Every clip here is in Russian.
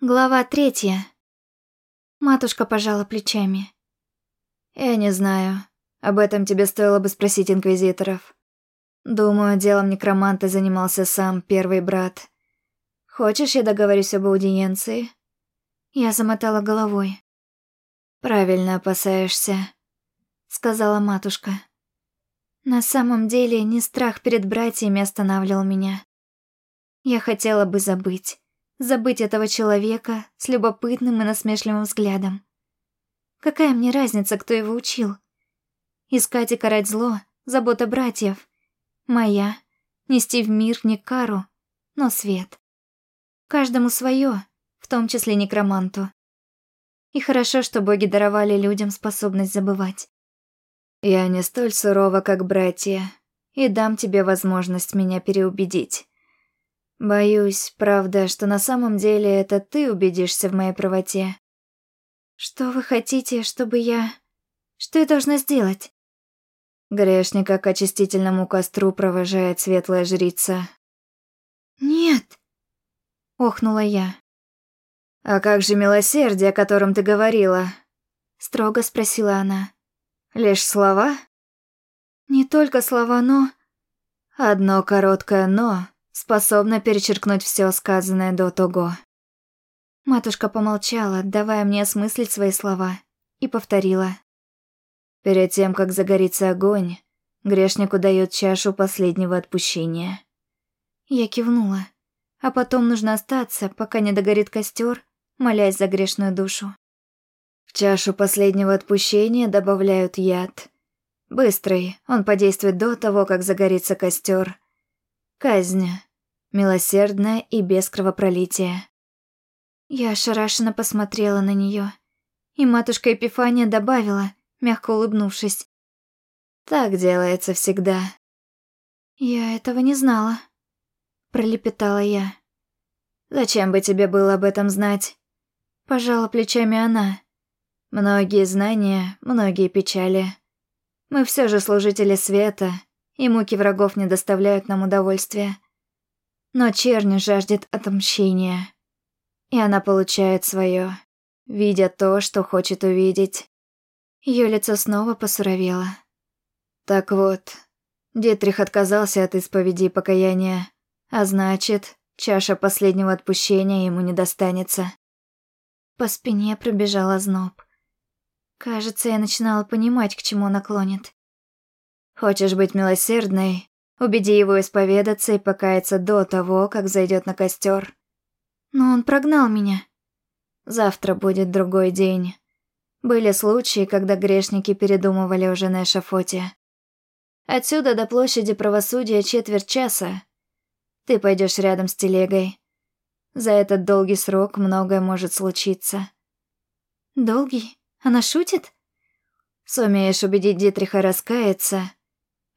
Глава третья. Матушка пожала плечами. «Я не знаю. Об этом тебе стоило бы спросить инквизиторов. Думаю, делом некроманта занимался сам первый брат. Хочешь, я договорюсь об аудиенции?» Я замотала головой. «Правильно опасаешься», — сказала матушка. На самом деле, не страх перед братьями останавливал меня. Я хотела бы забыть забыть этого человека с любопытным и насмешливым взглядом. Какая мне разница, кто его учил? Искать и карать зло — забота братьев. Моя — нести в мир не кару, но свет. Каждому свое, в том числе некроманту. И хорошо, что боги даровали людям способность забывать. «Я не столь сурова, как братья, и дам тебе возможность меня переубедить. Боюсь, правда, что на самом деле это ты убедишься в моей правоте. Что вы хотите, чтобы я... Что я должна сделать? Грешника к очистительному костру провожает светлая жрица. Нет, охнула я. А как же милосердие, о котором ты говорила? Строго спросила она. Лишь слова? Не только слова, но... Одно короткое «но» способна перечеркнуть все сказанное до того. Матушка помолчала, давая мне осмыслить свои слова, и повторила. Перед тем, как загорится огонь, грешнику дают чашу последнего отпущения. Я кивнула. А потом нужно остаться, пока не догорит костер, молясь за грешную душу. В чашу последнего отпущения добавляют яд. Быстрый, он подействует до того, как загорится костер. Казнь милосердная и без кровопролития. Я ошарашенно посмотрела на нее, и матушка Эпифания добавила, мягко улыбнувшись. «Так делается всегда». «Я этого не знала», — пролепетала я. «Зачем бы тебе было об этом знать?» Пожала плечами она. «Многие знания, многие печали. Мы все же служители света, и муки врагов не доставляют нам удовольствия. Но чернь жаждет отмщения. И она получает свое, видя то, что хочет увидеть. Ее лицо снова посуровело. Так вот, Дитрих отказался от исповеди и покаяния, а значит, чаша последнего отпущения ему не достанется. По спине пробежал зноб. Кажется, я начинала понимать, к чему он клонит. Хочешь быть милосердной? Убеди его исповедаться и покаяться до того, как зайдет на костер. Но он прогнал меня. Завтра будет другой день. Были случаи, когда грешники передумывали уже на эшафоте. Отсюда до площади правосудия четверть часа. Ты пойдешь рядом с телегой. За этот долгий срок многое может случиться. Долгий? Она шутит? Сумеешь убедить Дитриха раскаяться,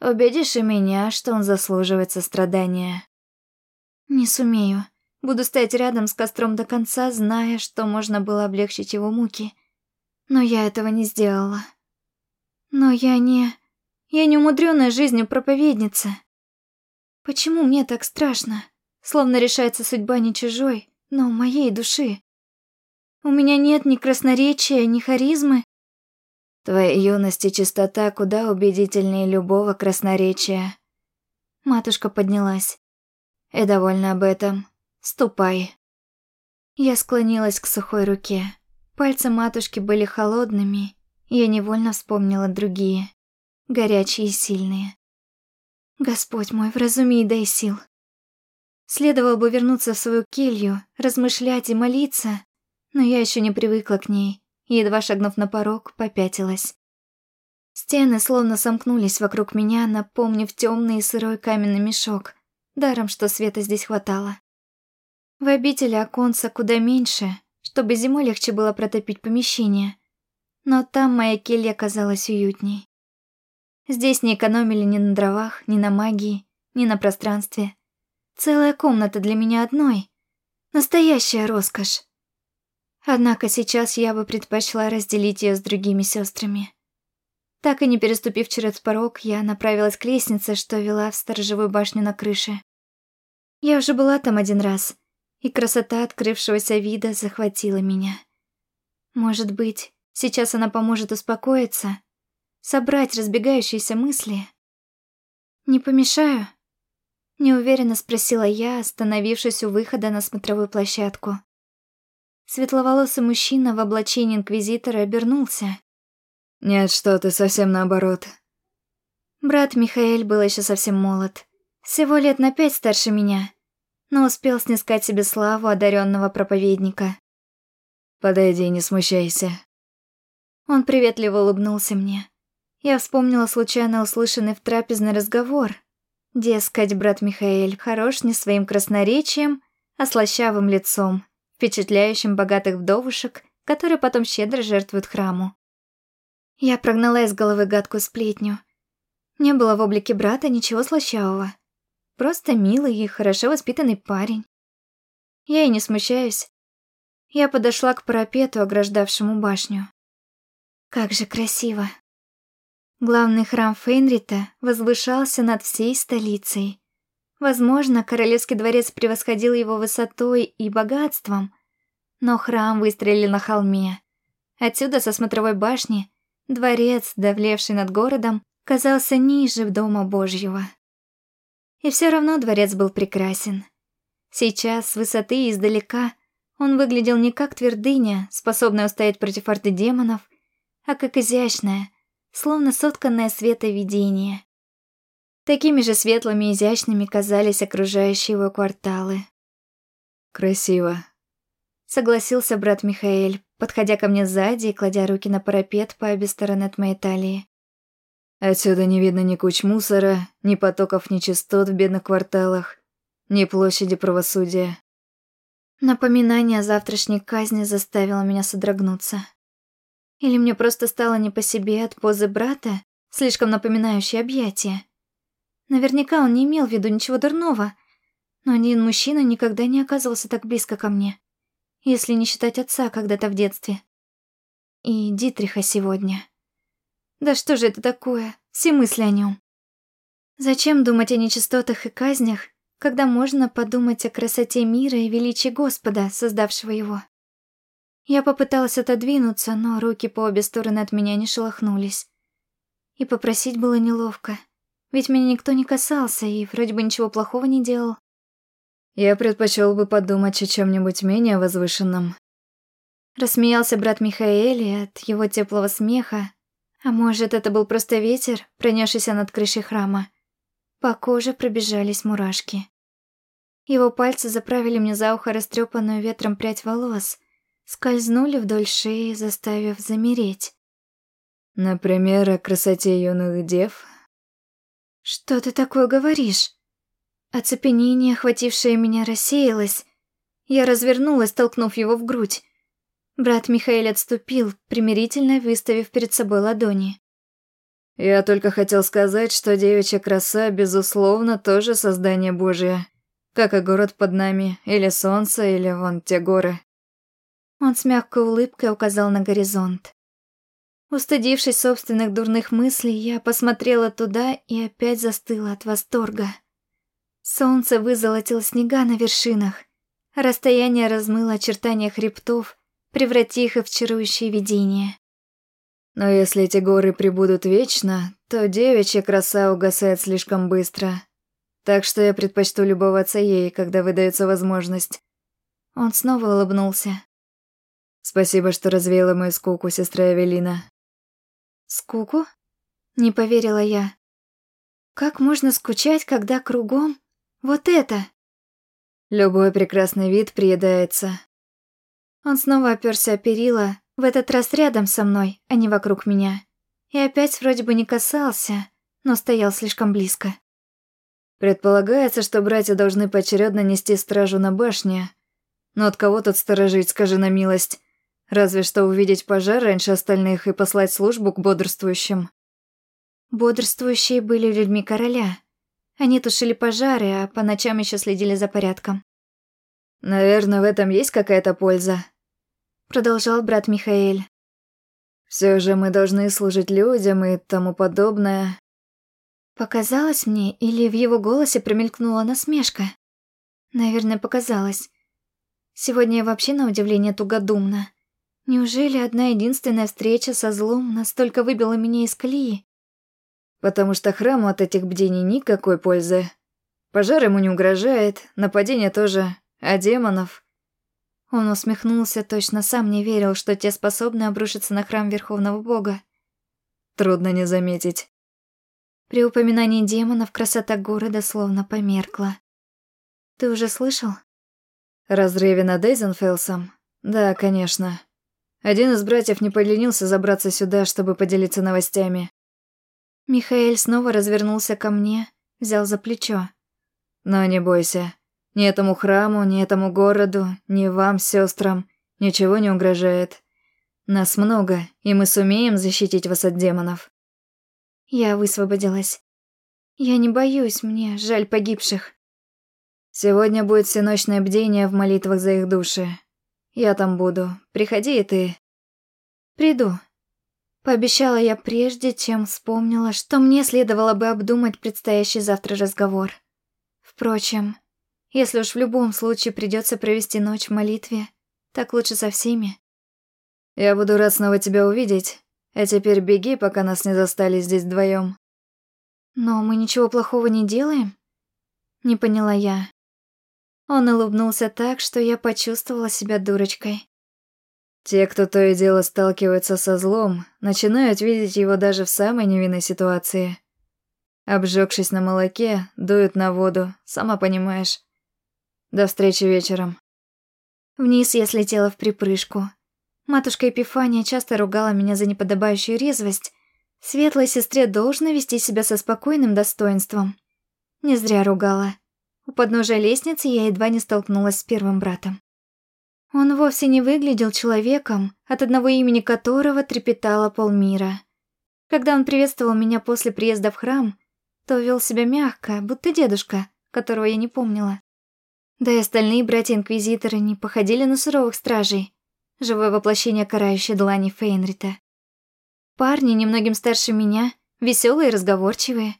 Убедишь и меня, что он заслуживает сострадания. Не сумею. Буду стоять рядом с костром до конца, зная, что можно было облегчить его муки. Но я этого не сделала. Но я не... Я не умудренная жизнью проповедница. Почему мне так страшно? Словно решается судьба не чужой, но моей души. У меня нет ни красноречия, ни харизмы, Твоя юность и чистота куда убедительнее любого красноречия. Матушка поднялась. И довольна об этом. Ступай. Я склонилась к сухой руке. Пальцы матушки были холодными, я невольно вспомнила другие, горячие и сильные. Господь мой, вразуми и дай сил. Следовало бы вернуться в свою келью, размышлять и молиться, но я еще не привыкла к ней едва шагнув на порог, попятилась. Стены словно сомкнулись вокруг меня, напомнив темный и сырой каменный мешок, даром, что света здесь хватало. В обители оконца куда меньше, чтобы зимой легче было протопить помещение, но там моя келья казалась уютней. Здесь не экономили ни на дровах, ни на магии, ни на пространстве. Целая комната для меня одной. Настоящая роскошь. Однако сейчас я бы предпочла разделить ее с другими сестрами. Так и не переступив через порог, я направилась к лестнице, что вела в сторожевую башню на крыше. Я уже была там один раз, и красота открывшегося вида захватила меня. Может быть, сейчас она поможет успокоиться, собрать разбегающиеся мысли. «Не помешаю?» Неуверенно спросила я, остановившись у выхода на смотровую площадку. Светловолосый мужчина в облачении инквизитора обернулся. «Нет, что ты, совсем наоборот». Брат Михаэль был еще совсем молод. Всего лет на пять старше меня, но успел снискать себе славу одаренного проповедника. «Подойди, не смущайся». Он приветливо улыбнулся мне. Я вспомнила случайно услышанный в трапезный разговор. Дескать, брат Михаэль хорош не своим красноречием, а слащавым лицом, впечатляющим богатых вдовушек, которые потом щедро жертвуют храму. Я прогнала из головы гадкую сплетню. Не было в облике брата ничего слащавого. Просто милый и хорошо воспитанный парень. Я и не смущаюсь. Я подошла к парапету, ограждавшему башню. Как же красиво. Главный храм Фейнрита возвышался над всей столицей. Возможно, королевский дворец превосходил его высотой и богатством, но храм выстрелил на холме. Отсюда, со смотровой башни, дворец, давлевший над городом, казался ниже дома Божьего. И все равно дворец был прекрасен. Сейчас, с высоты и издалека, он выглядел не как твердыня, способная устоять против орды демонов, а как изящное, словно сотканное световидение. Такими же светлыми и изящными казались окружающие его кварталы. «Красиво», — согласился брат Михаэль, подходя ко мне сзади и кладя руки на парапет по обе стороны от моей талии. Отсюда не видно ни куч мусора, ни потоков нечистот в бедных кварталах, ни площади правосудия. Напоминание о завтрашней казни заставило меня содрогнуться. Или мне просто стало не по себе от позы брата, слишком напоминающей объятия. Наверняка он не имел в виду ничего дурного, но один мужчина никогда не оказывался так близко ко мне, если не считать отца когда-то в детстве. И Дитриха сегодня. Да что же это такое? Все мысли о нем. Зачем думать о нечистотах и казнях, когда можно подумать о красоте мира и величии Господа, создавшего его? Я попыталась отодвинуться, но руки по обе стороны от меня не шелохнулись. И попросить было неловко, ведь меня никто не касался и вроде бы ничего плохого не делал. Я предпочел бы подумать о чем-нибудь менее возвышенном. Рассмеялся брат Михаэль, и от его теплого смеха а может, это был просто ветер, пронесшийся над крышей храма. По коже пробежались мурашки. Его пальцы заправили мне за ухо растрепанную ветром прядь волос, скользнули вдоль шеи, заставив замереть. Например, о красоте юных дев. Что ты такое говоришь? Оцепенение, охватившее меня, рассеялось. Я развернулась, толкнув его в грудь. Брат Михаил отступил, примирительно выставив перед собой ладони. «Я только хотел сказать, что девичья краса, безусловно, тоже создание Божие. Как и город под нами, или солнце, или вон те горы». Он с мягкой улыбкой указал на горизонт. Устыдившись собственных дурных мыслей, я посмотрела туда и опять застыла от восторга. Солнце вызолотило снега на вершинах, расстояние размыло очертания хребтов, преврати их в чарующие видения. Но если эти горы прибудут вечно, то девичья краса угасает слишком быстро. Так что я предпочту любоваться ей, когда выдается возможность. Он снова улыбнулся. Спасибо, что развеяла мою скуку, сестра Эвелина. Скуку? Не поверила я. Как можно скучать, когда кругом вот это? Любой прекрасный вид приедается. Он снова оперся о перила, в этот раз рядом со мной, а не вокруг меня. И опять вроде бы не касался, но стоял слишком близко. Предполагается, что братья должны поочередно нести стражу на башне. Но от кого тут сторожить, скажи на милость? Разве что увидеть пожар раньше остальных и послать службу к бодрствующим. Бодрствующие были людьми короля. Они тушили пожары, а по ночам еще следили за порядком. Наверное, в этом есть какая-то польза. Продолжал брат Михаэль. Все же мы должны служить людям и тому подобное. Показалось мне, или в его голосе промелькнула насмешка? Наверное, показалось. Сегодня я вообще на удивление тугодумна. Неужели одна единственная встреча со злом настолько выбила меня из колеи? Потому что храму от этих бдений никакой пользы. Пожар ему не угрожает, нападение тоже, а демонов... Он усмехнулся, точно сам не верил, что те способны обрушиться на храм Верховного Бога. Трудно не заметить. При упоминании демонов красота города словно померкла. Ты уже слышал? Разрыве над Эйзенфелсом? Да, конечно. Один из братьев не поленился забраться сюда, чтобы поделиться новостями. Михаэль снова развернулся ко мне, взял за плечо. Но не бойся. Ни этому храму, ни этому городу, ни вам, сестрам, ничего не угрожает. Нас много, и мы сумеем защитить вас от демонов. Я высвободилась. Я не боюсь, мне жаль погибших. Сегодня будет всеночное бдение в молитвах за их души. Я там буду. Приходи и ты. Приду. Пообещала я прежде, чем вспомнила, что мне следовало бы обдумать предстоящий завтра разговор. Впрочем, если уж в любом случае придется провести ночь в молитве, так лучше со всеми. Я буду рад снова тебя увидеть. А теперь беги, пока нас не застали здесь вдвоем. Но мы ничего плохого не делаем? Не поняла я. Он улыбнулся так, что я почувствовала себя дурочкой. Те, кто то и дело сталкивается со злом, начинают видеть его даже в самой невинной ситуации. Обжегшись на молоке, дуют на воду, сама понимаешь. До встречи вечером. Вниз я слетела в припрыжку. Матушка Эпифания часто ругала меня за неподобающую резвость. Светлой сестре должно вести себя со спокойным достоинством. Не зря ругала. У подножия лестницы я едва не столкнулась с первым братом. Он вовсе не выглядел человеком, от одного имени которого трепетало полмира. Когда он приветствовал меня после приезда в храм, то вел себя мягко, будто дедушка, которого я не помнила. Да и остальные братья-инквизиторы не походили на суровых стражей, живое воплощение карающей длани Фейнрита. Парни, немногим старше меня, веселые и разговорчивые.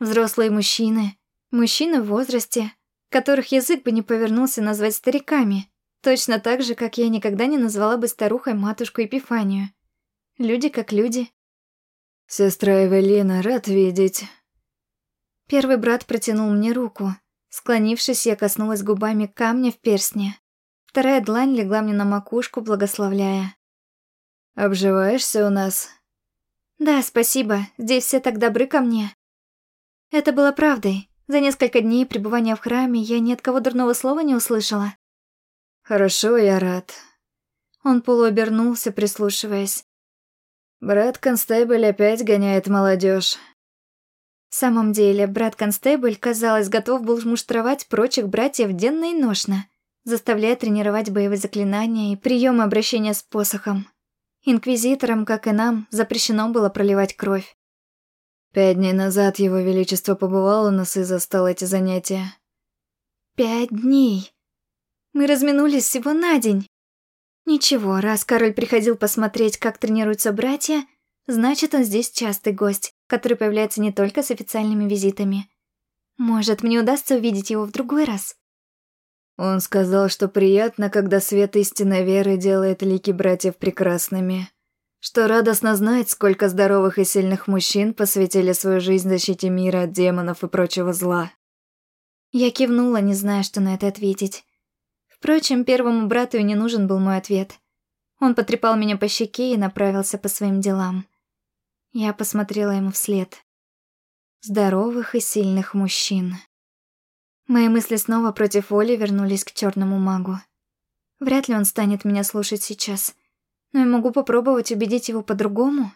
Взрослые мужчины, Мужчины в возрасте, которых язык бы не повернулся назвать стариками, точно так же, как я никогда не назвала бы старухой матушку Епифанию. Люди как люди. «Сестра Эвелина, рад видеть». Первый брат протянул мне руку. Склонившись, я коснулась губами камня в перстне. Вторая длань легла мне на макушку, благословляя. «Обживаешься у нас?» «Да, спасибо. Здесь все так добры ко мне». Это было правдой. За несколько дней пребывания в храме я ни от кого дурного слова не услышала. «Хорошо, я рад». Он полуобернулся, прислушиваясь. «Брат Констебль опять гоняет молодежь. В самом деле, брат Констебль, казалось, готов был муштровать прочих братьев денно и ношно, заставляя тренировать боевые заклинания и приемы обращения с посохом. Инквизиторам, как и нам, запрещено было проливать кровь. Пять дней назад его величество побывал у нас и застал эти занятия. Пять дней. Мы разминулись всего на день. Ничего, раз король приходил посмотреть, как тренируются братья, значит, он здесь частый гость, который появляется не только с официальными визитами. Может, мне удастся увидеть его в другой раз? Он сказал, что приятно, когда свет истинной веры делает лики братьев прекрасными что радостно знать, сколько здоровых и сильных мужчин посвятили свою жизнь защите мира от демонов и прочего зла. Я кивнула, не зная, что на это ответить. Впрочем, первому брату и не нужен был мой ответ. Он потрепал меня по щеке и направился по своим делам. Я посмотрела ему вслед. Здоровых и сильных мужчин. Мои мысли снова против воли вернулись к черному магу. Вряд ли он станет меня слушать сейчас но я могу попробовать убедить его по-другому.